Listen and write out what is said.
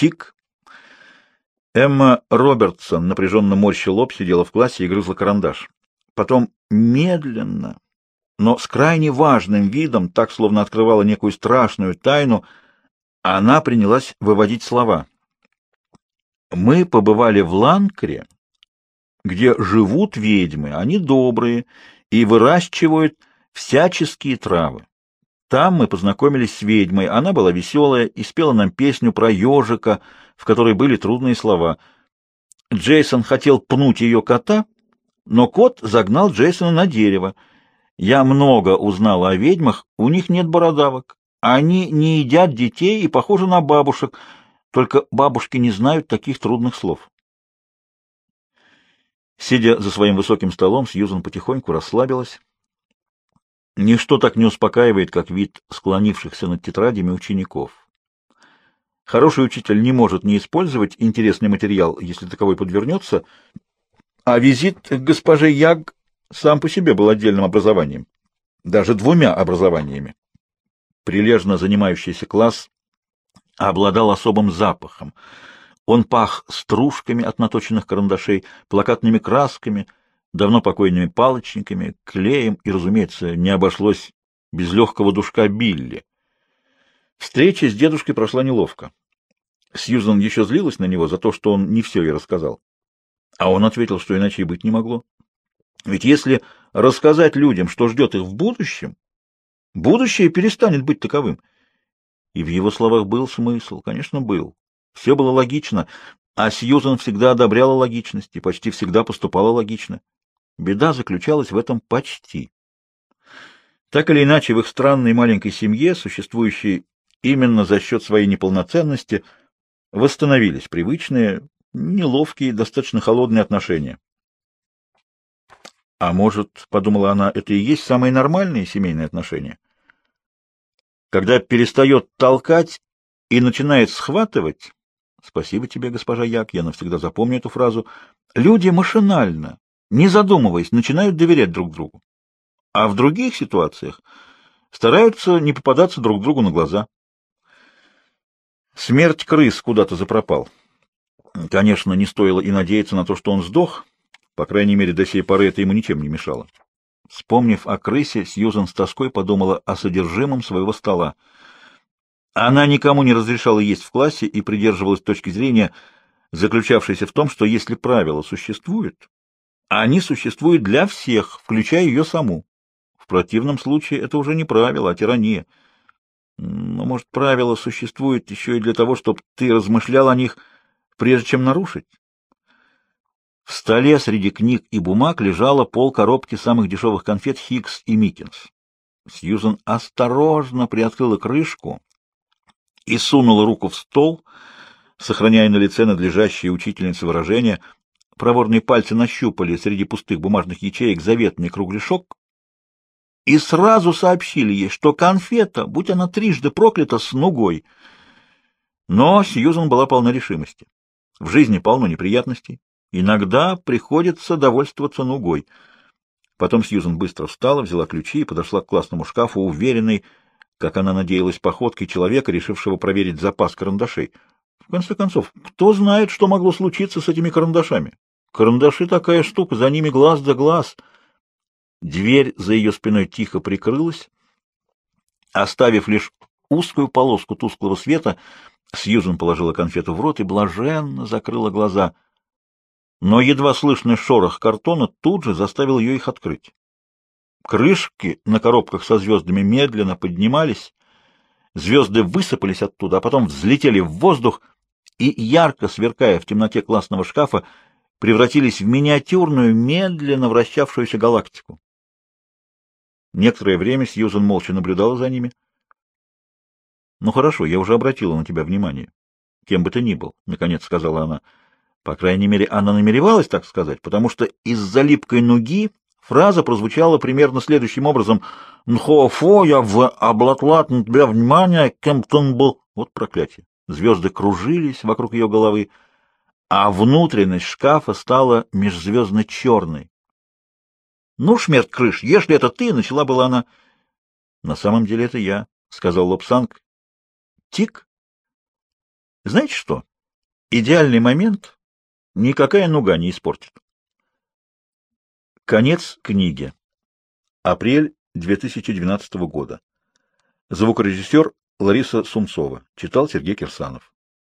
Тик. Эмма Робертсон напряженно морщил лоб, сидела в классе и грызла карандаш. Потом медленно, но с крайне важным видом, так словно открывала некую страшную тайну, она принялась выводить слова. «Мы побывали в Ланкре, где живут ведьмы, они добрые и выращивают всяческие травы. Там мы познакомились с ведьмой, она была веселая и спела нам песню про ежика, в которой были трудные слова. Джейсон хотел пнуть ее кота, но кот загнал Джейсона на дерево. Я много узнала о ведьмах, у них нет бородавок. Они не едят детей и похожи на бабушек, только бабушки не знают таких трудных слов. Сидя за своим высоким столом, Сьюзан потихоньку расслабилась. Ничто так не успокаивает, как вид склонившихся над тетрадями учеников. Хороший учитель не может не использовать интересный материал, если таковой подвернется, а визит к госпоже Яг сам по себе был отдельным образованием, даже двумя образованиями. Прилежно занимающийся класс обладал особым запахом. Он пах стружками от наточенных карандашей, плакатными красками, давно покойными палочниками, клеем и, разумеется, не обошлось без легкого душка Билли. Встреча с дедушкой прошла неловко. Сьюзан еще злилась на него за то, что он не все ей рассказал. А он ответил, что иначе и быть не могло. Ведь если рассказать людям, что ждет их в будущем, будущее перестанет быть таковым. И в его словах был смысл, конечно, был. Все было логично, а Сьюзан всегда одобряла логичность и почти всегда поступала логично. Беда заключалась в этом почти. Так или иначе, в их странной маленькой семье, существующей именно за счет своей неполноценности, восстановились привычные, неловкие, достаточно холодные отношения. А может, — подумала она, — это и есть самые нормальные семейные отношения? Когда перестает толкать и начинает схватывать, спасибо тебе, госпожа Як, я навсегда запомню эту фразу, люди машинально, не задумываясь, начинают доверять друг другу. А в других ситуациях стараются не попадаться друг другу на глаза. Смерть крыс куда-то запропал. Конечно, не стоило и надеяться на то, что он сдох, по крайней мере, до сей поры это ему ничем не мешало. Вспомнив о крысе, Сьюзан с тоской подумала о содержимом своего стола. Она никому не разрешала есть в классе и придерживалась точки зрения, заключавшейся в том, что если правила существуют, они существуют для всех, включая ее саму. В противном случае это уже не правило, а тирания. Но, может, правила существуют еще и для того, чтобы ты размышлял о них, прежде чем нарушить? В столе среди книг и бумаг лежала пол коробки самых дешевых конфет Хиггс и Миккинс. Сьюзан осторожно приоткрыла крышку и сунула руку в стол, сохраняя на лице надлежащее учительнице выражение. Проворные пальцы нащупали среди пустых бумажных ячеек заветный кругляшок и сразу сообщили ей, что конфета, будь она трижды проклята, с нугой. Но Сьюзан была полна решимости. В жизни полно неприятностей. Иногда приходится довольствоваться нугой. Потом Сьюзен быстро встала, взяла ключи и подошла к классному шкафу, уверенной, как она надеялась, походкой человека, решившего проверить запас карандашей. В конце концов, кто знает, что могло случиться с этими карандашами? Карандаши такая штука, за ними глаз да глаз. Дверь за ее спиной тихо прикрылась, оставив лишь узкую полоску тусклого света, Сьюзен положила конфету в рот и блаженно закрыла глаза — но едва слышный шорох картона тут же заставил ее их открыть. Крышки на коробках со звездами медленно поднимались, звезды высыпались оттуда, а потом взлетели в воздух и, ярко сверкая в темноте классного шкафа, превратились в миниатюрную, медленно вращавшуюся галактику. Некоторое время Сьюзен молча наблюдала за ними. — Ну хорошо, я уже обратила на тебя внимание. Кем бы ты ни был, — наконец сказала она. — по крайней мере, она намеревалась так сказать, потому что из-за липкой нуги фраза прозвучала примерно следующим образом «Нхофо, я в облатлат на тебя внимание, Кемптон был...» Вот проклятие. Звезды кружились вокруг ее головы, а внутренность шкафа стала межзвездно-черной. «Ну, шмерть крыш, если это ты!» — начала была она. «На самом деле это я», — сказал Лобсанг. «Тик? Знаете что?» Идеальный момент никакая нуга не испортит. Конец книги. Апрель 2012 года. Звукорежиссер Лариса Сумцова. Читал Сергей Кирсанов.